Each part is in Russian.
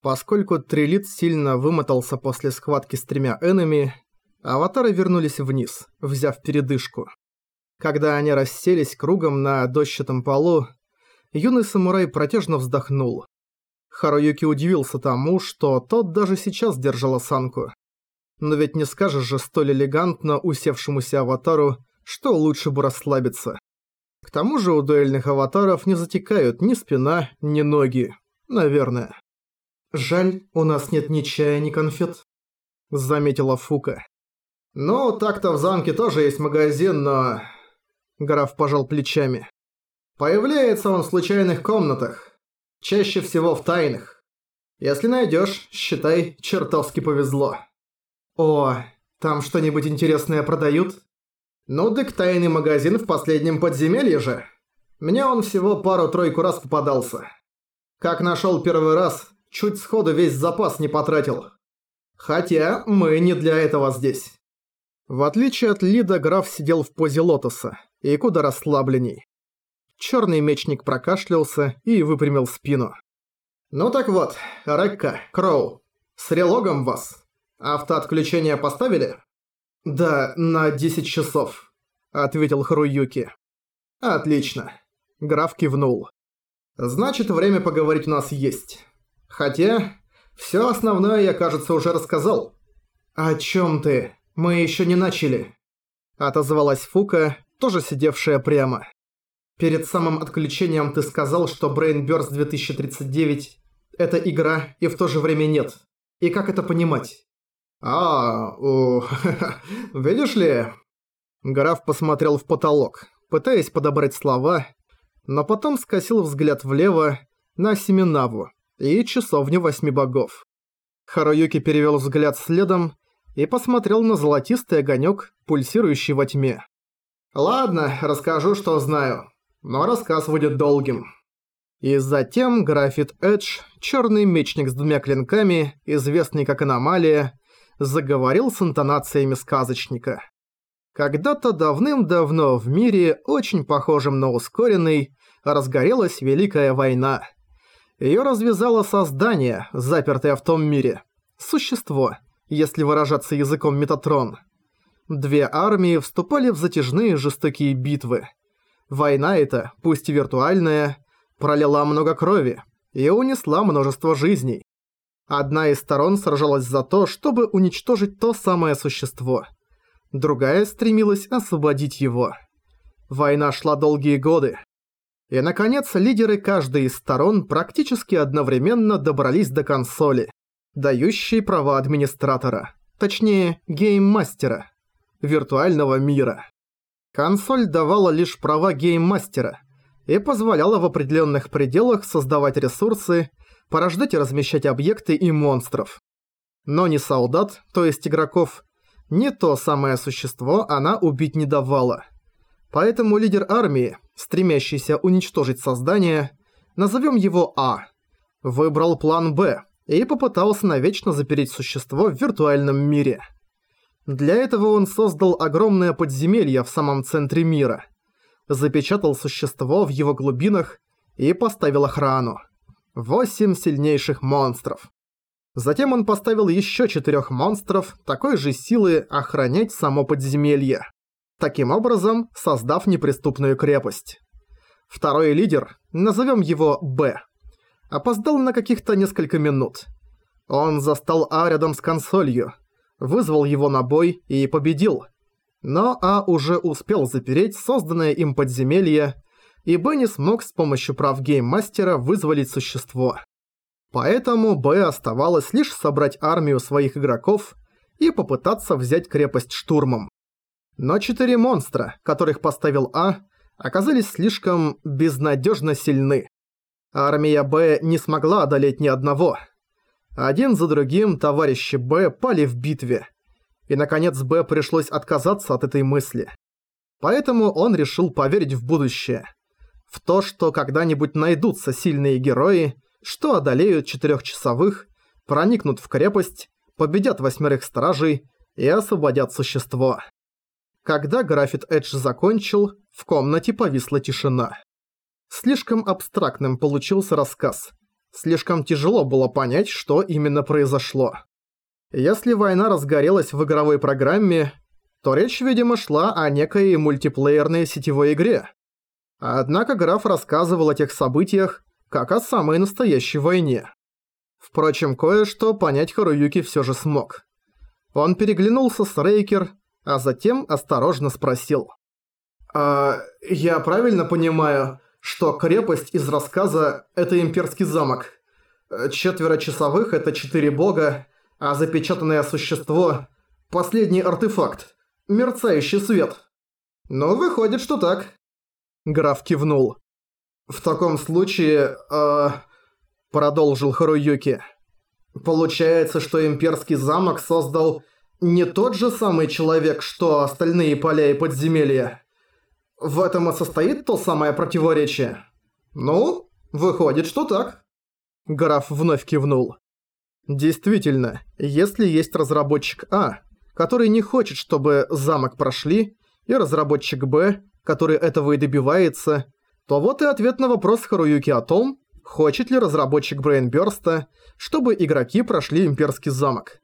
Поскольку Трилит сильно вымотался после схватки с тремя энами, аватары вернулись вниз, взяв передышку. Когда они расселись кругом на дощатом полу, юный самурай протяжно вздохнул. Харуюки удивился тому, что тот даже сейчас держал осанку. Но ведь не скажешь же столь элегантно усевшемуся аватару, что лучше бы расслабиться. К тому же у дуэльных аватаров не затекают ни спина, ни ноги. Наверное. «Жаль, у нас нет ни чая, ни конфет», — заметила Фука. «Ну, так-то в замке тоже есть магазин, но...» Граф пожал плечами. «Появляется он в случайных комнатах. Чаще всего в тайных. Если найдешь, считай, чертовски повезло». «О, там что-нибудь интересное продают?» «Ну, дык тайный магазин в последнем подземелье же. Мне он всего пару-тройку раз попадался. Как нашел первый раз, чуть сходу весь запас не потратил. Хотя мы не для этого здесь». В отличие от Лида, граф сидел в позе лотоса, и куда расслабленней. Черный мечник прокашлялся и выпрямил спину. «Ну так вот, Рекка, Кроу, с релогом вас. Автоотключение поставили?» «Да, на 10 часов», — ответил Харуюки. «Отлично». Граф кивнул. «Значит, время поговорить у нас есть. Хотя, все основное я, кажется, уже рассказал». «О чем ты? Мы еще не начали», — отозвалась Фука, тоже сидевшая прямо. «Перед самым отключением ты сказал, что Brain Burst 2039 — это игра и в то же время нет. И как это понимать?» «А, у, видишь ли...» Граф посмотрел в потолок, пытаясь подобрать слова, но потом скосил взгляд влево на Семенаву и часовню восьми богов. Харуюки перевел взгляд следом и посмотрел на золотистый огонек, пульсирующий во тьме. «Ладно, расскажу, что знаю, но рассказ будет долгим». И затем Графит Эдж, черный мечник с двумя клинками, известный как Аномалия, заговорил с интонациями сказочника. Когда-то давным-давно в мире, очень похожем на ускоренный, разгорелась Великая война. Её развязало создание, запертое в том мире. Существо, если выражаться языком Метатрон. Две армии вступали в затяжные жестокие битвы. Война эта, пусть и виртуальная, пролила много крови и унесла множество жизней. Одна из сторон сражалась за то, чтобы уничтожить то самое существо. Другая стремилась освободить его. Война шла долгие годы. И, наконец, лидеры каждой из сторон практически одновременно добрались до консоли, дающей права администратора, точнее, гейммастера, виртуального мира. Консоль давала лишь права гейммастера и позволяла в определенных пределах создавать ресурсы порождать и размещать объекты и монстров. Но ни солдат, то есть игроков, ни то самое существо она убить не давала. Поэтому лидер армии, стремящийся уничтожить создание, назовем его А, выбрал план Б и попытался навечно запереть существо в виртуальном мире. Для этого он создал огромное подземелье в самом центре мира, запечатал существо в его глубинах и поставил охрану. Восемь сильнейших монстров. Затем он поставил еще четырех монстров такой же силы охранять само подземелье. Таким образом, создав неприступную крепость. Второй лидер, назовем его Б, опоздал на каких-то несколько минут. Он застал А рядом с консолью, вызвал его на бой и победил. Но А уже успел запереть созданное им подземелье и Б не смог с помощью прав гейммастера вызволить существо. Поэтому Б оставалось лишь собрать армию своих игроков и попытаться взять крепость штурмом. Но четыре монстра, которых поставил А, оказались слишком безнадежно сильны. Армия Б не смогла одолеть ни одного. Один за другим товарищи Б пали в битве. И наконец Б пришлось отказаться от этой мысли. Поэтому он решил поверить в будущее – в то, что когда-нибудь найдутся сильные герои, что одолеют четырехчасовых, проникнут в крепость, победят восьмерых стражей и освободят существо. Когда Графит Эдж закончил, в комнате повисла тишина. Слишком абстрактным получился рассказ. слишком тяжело было понять, что именно произошло. Если война разгорелась в игровой программе, то речь, видимо, шла о некой мультиплеерной сетевой игре. Однако граф рассказывал о тех событиях, как о самой настоящей войне. Впрочем, кое-что понять Харуюки всё же смог. Он переглянулся с Рейкер, а затем осторожно спросил. «А я правильно понимаю, что крепость из рассказа – это имперский замок? Четверо часовых – это четыре бога, а запечатанное существо – последний артефакт, мерцающий свет. Ну, выходит, что так». Граф кивнул. «В таком случае, э, продолжил Харуюки. Получается, что имперский замок создал не тот же самый человек, что остальные поля и подземелья. В этом и состоит то самое противоречие. Ну, выходит, что так. Граф вновь кивнул. Действительно, если есть разработчик А, который не хочет, чтобы замок прошли, и разработчик Б, который этого и добивается, то вот и ответ на вопрос Харуюки о том, хочет ли разработчик Брейнбёрста, чтобы игроки прошли имперский замок.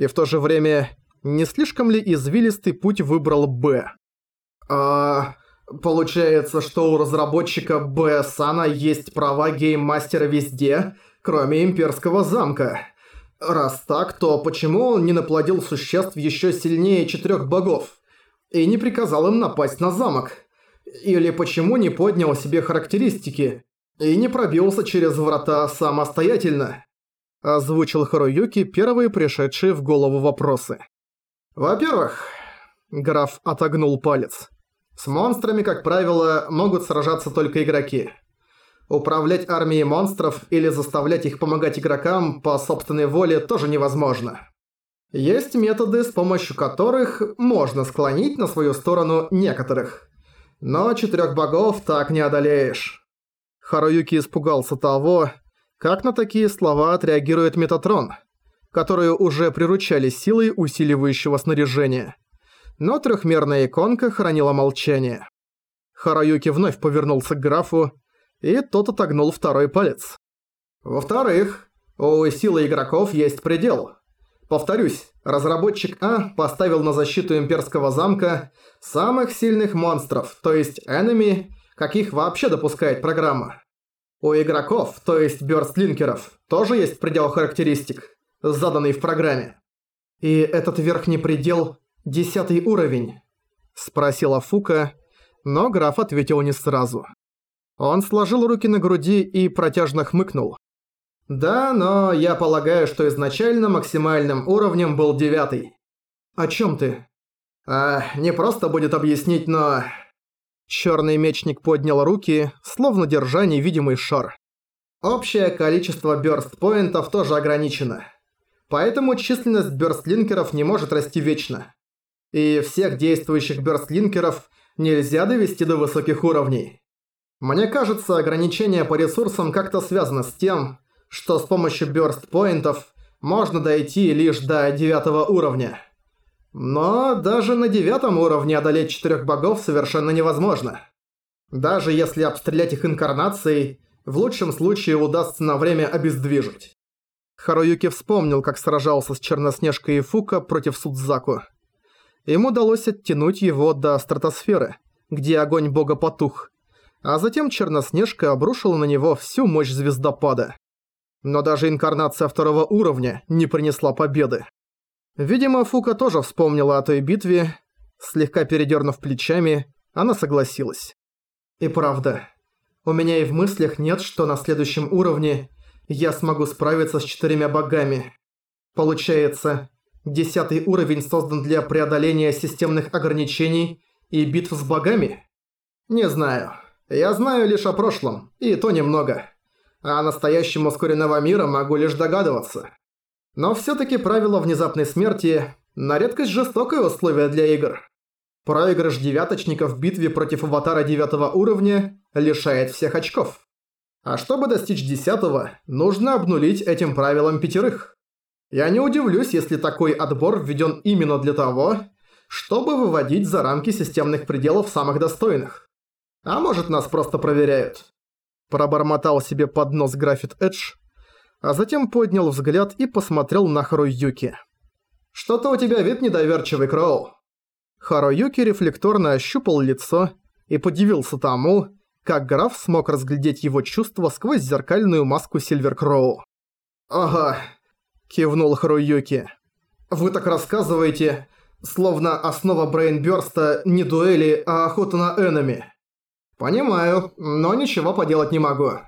И в то же время, не слишком ли извилистый путь выбрал Б? А... Получается, что у разработчика Б Сана есть права гейммастера везде, кроме имперского замка. Раз так, то почему он не наплодил существ еще сильнее четырех богов? И не приказал им напасть на замок? Или почему не поднял себе характеристики? и не пробился через врата самостоятельно», – озвучил Харуюки первые пришедшие в голову вопросы. «Во-первых», – граф отогнул палец, – «с монстрами, как правило, могут сражаться только игроки. Управлять армией монстров или заставлять их помогать игрокам по собственной воле тоже невозможно. Есть методы, с помощью которых можно склонить на свою сторону некоторых. Но четырех богов так не одолеешь. Харуюки испугался того, как на такие слова отреагирует Метатрон, которую уже приручали силой усиливающего снаряжения. Но трехмерная иконка хранила молчание. Хараюки вновь повернулся к графу, и тот отогнул второй палец. Во-вторых, у силы игроков есть предел. Повторюсь, разработчик А поставил на защиту имперского замка самых сильных монстров, то есть энеми, каких вообще допускает программа. У игроков, то есть бёрстлинкеров, тоже есть предел характеристик, заданный в программе. И этот верхний предел – десятый уровень? Спросила Фука, но граф ответил не сразу. Он сложил руки на груди и протяжно хмыкнул. «Да, но я полагаю, что изначально максимальным уровнем был девятый». «О чём ты?» «А, не просто будет объяснить, но...» Чёрный мечник поднял руки, словно держа невидимый шар. Общее количество бёрст-поинтов тоже ограничено. Поэтому численность бёрстлинкеров не может расти вечно. И всех действующих бёрстлинкеров нельзя довести до высоких уровней. Мне кажется, ограничение по ресурсам как-то связано с тем, что с помощью бёрст-поинтов можно дойти лишь до девятого уровня. Но даже на девятом уровне одолеть четырех богов совершенно невозможно. Даже если обстрелять их инкарнацией, в лучшем случае удастся на время обездвижить. Харуюки вспомнил, как сражался с Черноснежкой и Фука против Судзаку. Им удалось оттянуть его до стратосферы, где огонь бога потух, а затем Черноснежка обрушила на него всю мощь звездопада. Но даже инкарнация второго уровня не принесла победы. Видимо, Фука тоже вспомнила о той битве. Слегка передернув плечами, она согласилась. И правда, у меня и в мыслях нет, что на следующем уровне я смогу справиться с четырьмя богами. Получается, десятый уровень создан для преодоления системных ограничений и битв с богами? Не знаю. Я знаю лишь о прошлом, и то немного. А о настоящем ускоренного мира могу лишь догадываться. Но всё-таки правило внезапной смерти – на редкость жестокое условие для игр. Проигрыш девяточника в битве против аватара девятого уровня лишает всех очков. А чтобы достичь десятого, нужно обнулить этим правилом пятерых. Я не удивлюсь, если такой отбор введен именно для того, чтобы выводить за рамки системных пределов самых достойных. А может нас просто проверяют. Пробормотал себе под нос Графит Эдж, а затем поднял взгляд и посмотрел на Харуюки. «Что-то у тебя вид недоверчивый, Кроу». Харуюки рефлекторно ощупал лицо и подивился тому, как граф смог разглядеть его чувства сквозь зеркальную маску Сильвер Кроу. «Ага», – кивнул Харуюки. «Вы так рассказываете, словно основа Брейнбёрста не дуэли, а охота на энеми». «Понимаю, но ничего поделать не могу.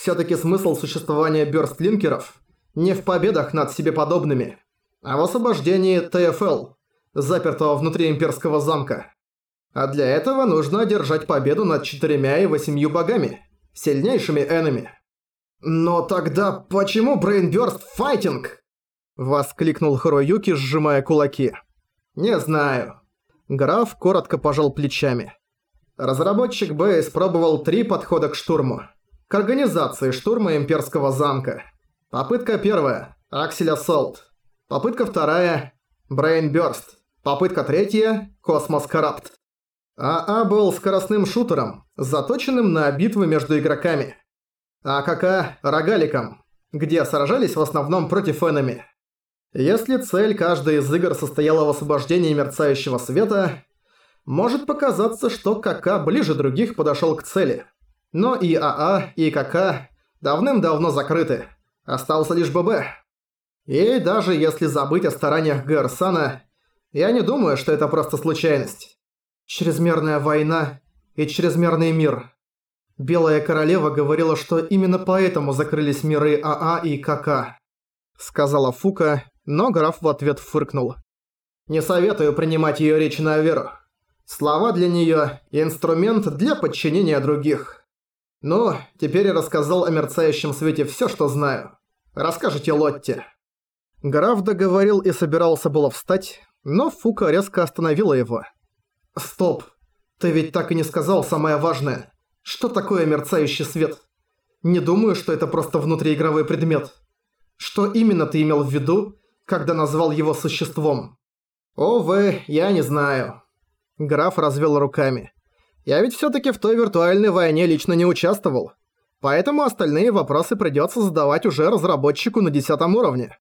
Всё-таки смысл существования бёрстлинкеров не в победах над себе подобными, а в освобождении ТФЛ, запертого внутри имперского замка. А для этого нужно одержать победу над четырьмя и восемью богами, сильнейшими энеми. «Но тогда почему Брейнбёрст файтинг?» Воскликнул Харуюки, сжимая кулаки. «Не знаю». Граф коротко пожал плечами. Разработчик Б испробовал три подхода к штурму. К организации штурма имперского замка. Попытка первая – Accel Assault. Попытка вторая – Brain Burst. Попытка третья – Cosmos Corrupt. AA был скоростным шутером, заточенным на битвы между игроками. А CC – рогаликом, где сражались в основном против enemy. Если цель каждой из игр состояла в освобождении мерцающего света, может показаться, что КК ближе других подошел к цели. Но и АА, и КК давным-давно закрыты. Остался лишь ББ. И даже если забыть о стараниях Гэрсана, я не думаю, что это просто случайность. Чрезмерная война и чрезмерный мир. Белая королева говорила, что именно поэтому закрылись миры АА и КК. Сказала Фука, но граф в ответ фыркнул. Не советую принимать ее речь на веру. Слова для нее – инструмент для подчинения других. Ну, теперь я рассказал о мерцающем свете все, что знаю. Расскажите Лотте. Граф договорил и собирался было встать, но Фука резко остановила его – «Стоп! Ты ведь так и не сказал самое важное. Что такое мерцающий свет? Не думаю, что это просто внутриигровой предмет. Что именно ты имел в виду, когда назвал его существом?» «Увы, я не знаю». Граф развел руками. «Я ведь всё-таки в той виртуальной войне лично не участвовал. Поэтому остальные вопросы придётся задавать уже разработчику на десятом уровне.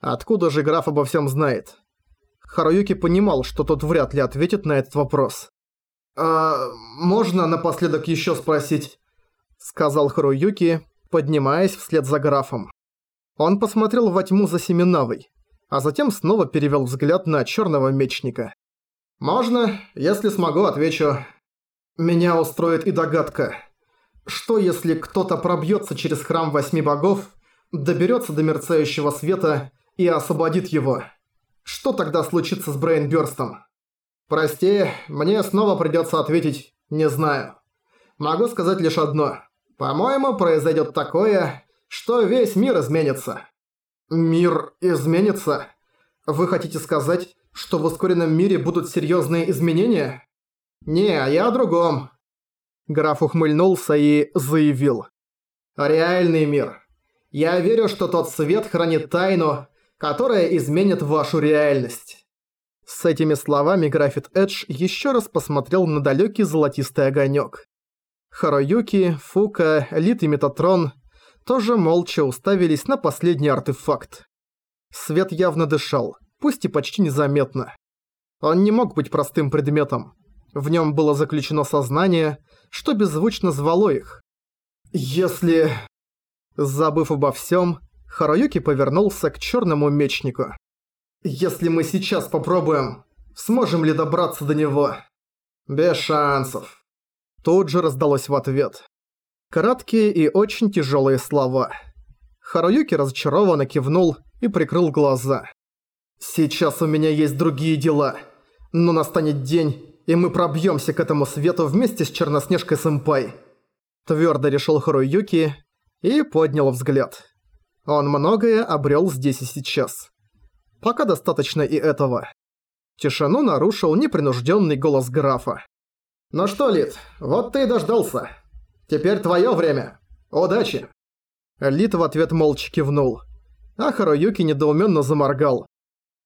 Откуда же граф обо всём знает?» Харуюки понимал, что тот вряд ли ответит на этот вопрос. «А можно напоследок еще спросить?» Сказал Харуюки, поднимаясь вслед за графом. Он посмотрел во тьму за Семенавой, а затем снова перевел взгляд на черного мечника. «Можно, если смогу, отвечу. Меня устроит и догадка. Что если кто-то пробьется через храм восьми богов, доберется до мерцающего света и освободит его?» Что тогда случится с Брейнбёрстом? Прости, мне снова придётся ответить «не знаю». Могу сказать лишь одно. По-моему, произойдёт такое, что весь мир изменится. Мир изменится? Вы хотите сказать, что в ускоренном мире будут серьёзные изменения? Не, я о другом. Граф ухмыльнулся и заявил. Реальный мир. Я верю, что тот свет хранит тайну, которая изменит вашу реальность». С этими словами Графит Эдж еще раз посмотрел на далекий золотистый огонек. Харуюки, Фука, Лит и Метатрон тоже молча уставились на последний артефакт. Свет явно дышал, пусть и почти незаметно. Он не мог быть простым предметом. В нем было заключено сознание, что беззвучно звало их. «Если...» Забыв обо всем, Харуюки повернулся к черному мечнику. «Если мы сейчас попробуем, сможем ли добраться до него?» «Без шансов». Тут же раздалось в ответ. Краткие и очень тяжелые слова. Харуюки разочарованно кивнул и прикрыл глаза. «Сейчас у меня есть другие дела, но настанет день, и мы пробьемся к этому свету вместе с Черноснежкой-сэмпай». Твердо решил Харуюки и поднял взгляд. Он многое обрел здесь и сейчас. Пока достаточно и этого. Тишину нарушил непринужденный голос графа. «Ну что, Лид, вот ты и дождался. Теперь твое время. Удачи!» Лид в ответ молча кивнул. А Харуюки недоуменно заморгал.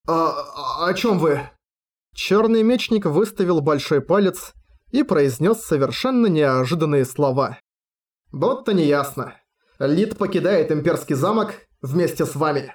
«А, о чем вы?» Черный мечник выставил большой палец и произнес совершенно неожиданные слова. Будто неясно. Лид покидает имперский замок вместе с вами.